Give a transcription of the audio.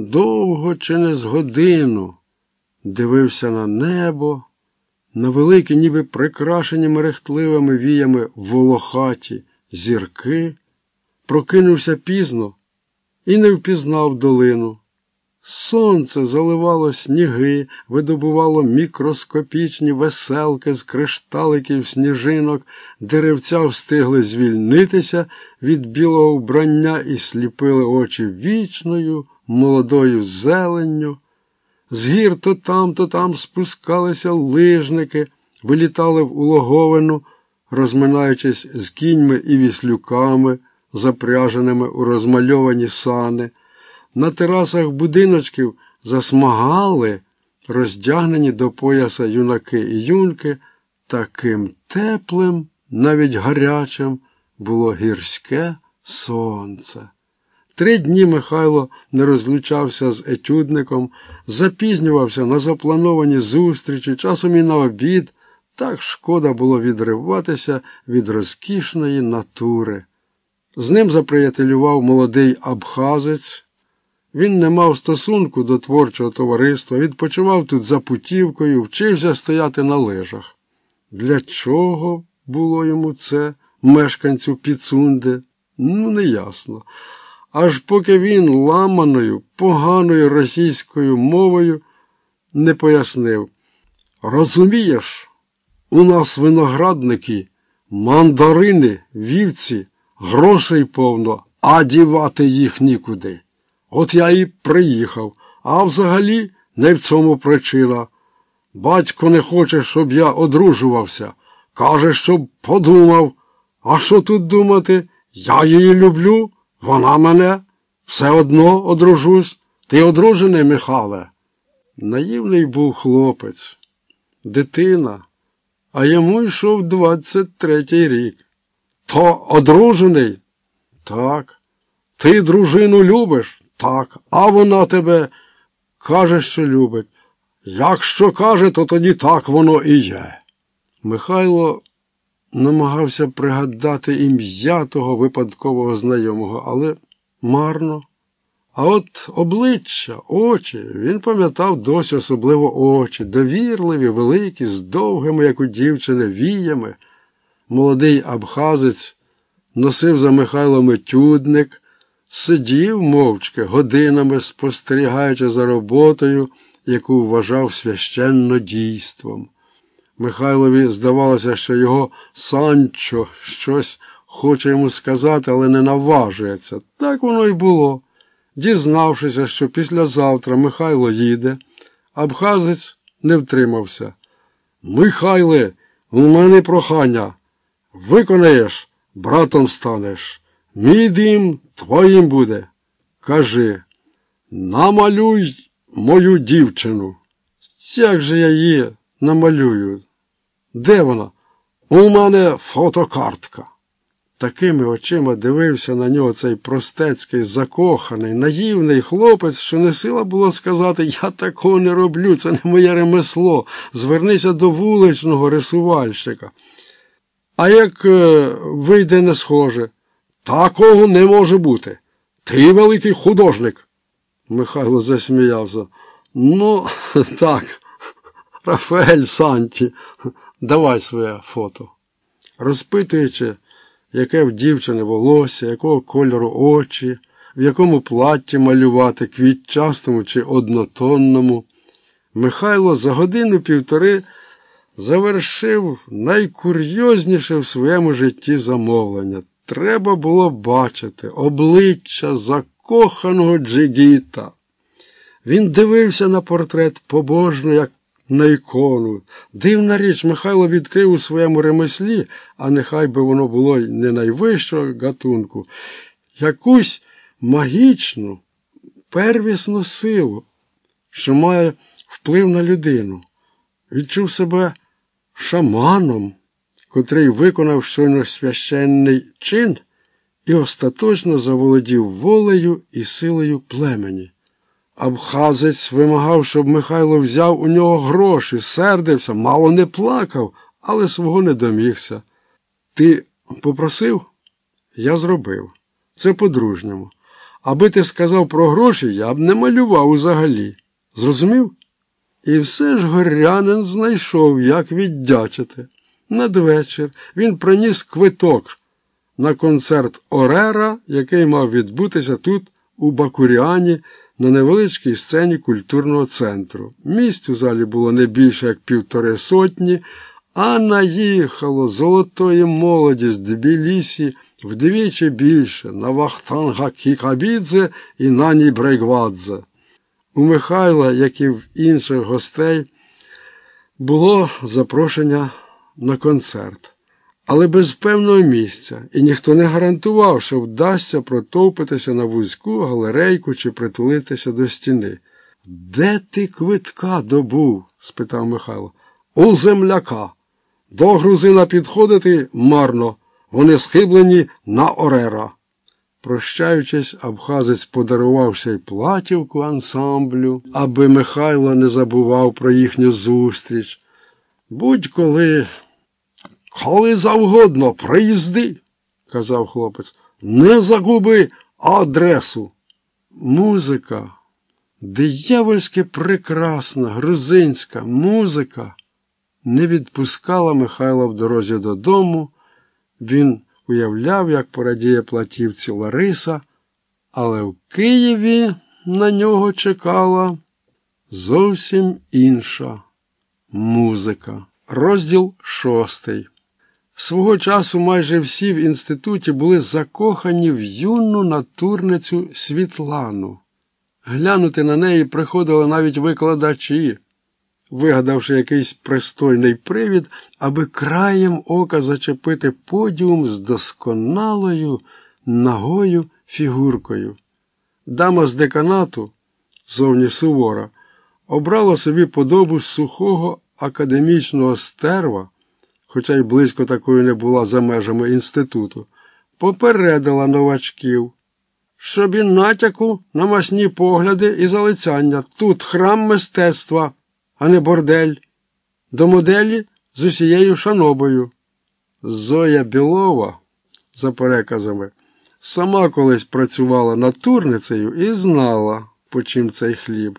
довго чи не з годину дивився на небо, на великі, ніби прикрашені мерехтливими віями волохаті зірки, прокинувся пізно і не впізнав долину. Сонце заливало сніги, видобувало мікроскопічні веселки з кришталиків сніжинок, деревця встигли звільнитися від білого вбрання і сліпили очі вічною, молодою зеленню. З гір то там, то там спускалися лижники, вилітали в улоговину, розминаючись з кіньми і віслюками, запряженими у розмальовані сани. На терасах будиночків засмагали, роздягнені до пояса юнаки і юнки, таким теплим, навіть гарячим, було гірське сонце. Три дні Михайло не розлучався з етюдником, запізнювався на заплановані зустрічі, часом і на обід. Так шкода було відриватися від розкішної натури. З ним заприятелював молодий абхазець. Він не мав стосунку до творчого товариства, відпочивав тут за путівкою, вчився стояти на лежах. Для чого було йому це, мешканцю Піцунди? Ну, неясно. Аж поки він ламаною, поганою російською мовою не пояснив. Розумієш, у нас виноградники, мандарини, вівці, грошей повно, а дівати їх нікуди. От я і приїхав, а взагалі не в цьому причина. Батько не хоче, щоб я одружувався. Каже, щоб подумав. А що тут думати? Я її люблю, вона мене. Все одно одружусь. Ти одружений, Михале? Наївний був хлопець, дитина, а йому йшов двадцять третій рік. То одружений? Так. Ти дружину любиш? Так, а вона тебе каже, що любить. Якщо каже, то тоді так воно і є. Михайло намагався пригадати ім'я того випадкового знайомого, але марно. А от обличчя, очі, він пам'ятав досі особливо очі, довірливі, великі, з довгими, як у дівчини, віями. Молодий абхазець носив за Михайлом етюдник, сидів мовчки, годинами спостерігаючи за роботою, яку вважав священно дійством. Михайлові здавалося, що його Санчо щось хоче йому сказати, але не наважується. Так воно й було. Дізнавшися, що післязавтра Михайло їде, абхазець не втримався. Михайле, у мене прохання. Виконаєш, братом станеш. Мій дім твоїм буде. Кажи, намалюй мою дівчину. Як же я її намалюю? Де вона? У мене фотокартка. Такими очима дивився на нього цей простецький, закоханий, наївний хлопець, що не сила було сказати, я такого не роблю, це не моє ремесло. Звернися до вуличного рисувальщика. А як е, вийде не схоже, такого не може бути. Ти великий художник. Михайло засміявся. Ну, так, Рафаель Санті, давай своє фото. Розпитуючи, яке в дівчини волосся, якого кольору очі, в якому платті малювати, квітчастому чи однотонному, Михайло за годину півтори завершив найкурйозніше в своєму житті замовлення. Треба було бачити обличчя закоханого Джигіта. Він дивився на портрет побожно, як на ікону. Дивна річ, Михайло відкрив у своєму ремеслі, а нехай би воно було й не найвищого гатунку, якусь магічну, первісну силу, що має вплив на людину. Відчув себе шаманом, котрий виконав щойно священний чин і остаточно заволодів волею і силою племені. Абхазець вимагав, щоб Михайло взяв у нього гроші, сердився, мало не плакав, але свого не домігся. Ти попросив? Я зробив. Це по-дружньому. Аби ти сказав про гроші, я б не малював взагалі. Зрозумів? І все ж горянин знайшов, як віддячити. Надвечір він приніс квиток на концерт Орера, який мав відбутися тут, у Бакуріані, на невеличкій сцені культурного центру. Місць у залі було не більше, як півтори сотні, а наїхало золотої молоді з Тбілісі вдвічі більше на Вахтанга Кікабідзе і Нані Брейгвадзе. У Михайла, як і в інших гостей, було запрошення на концерт, але без певного місця, і ніхто не гарантував, що вдасться протовпитися на вузьку галерейку чи притулитися до стіни. Де ти квитка добув? спитав Михайло. У земляка. До грузина підходити марно. Вони схиблені на Орера. Прощаючись, абхазець подарував ще й платівку ансамблю, аби Михайло не забував про їхню зустріч. Будь-коли, коли завгодно, приїзди, казав хлопець, не загуби адресу. Музика, диявольськи прекрасна, грузинська музика не відпускала Михайла в дорозі додому. Він уявляв, як порадіє платівці Лариса, але в Києві на нього чекала зовсім інша музика. Розділ шостий. Свого часу майже всі в інституті були закохані в юну натурницю Світлану. Глянути на неї приходили навіть викладачі вигадавши якийсь пристойний привід, аби краєм ока зачепити подіум з досконалою нагою фігуркою. Дама з деканату, зовні сувора, обрала собі подобу сухого академічного стерва, хоча й близько такої не була за межами інституту, попередила новачків. Щоб і натяку на масні погляди і залицяння. Тут храм мистецтва а не бордель, до моделі з усією шанобою. Зоя Білова, за переказами, сама колись працювала натурницею і знала, по чим цей хліб.